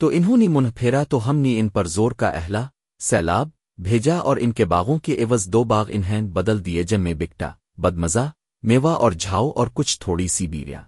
تو انہوں نے منہ پھیرا تو ہم نے ان پر زور کا اہلا، سیلاب، بھیجا اور ان کے باغوں کے عوض دو باغ انہیں بدل دیے جن میں بکٹا، بدمزہ، میوہ اور جھاؤ اور کچھ تھوڑی سی بیریاں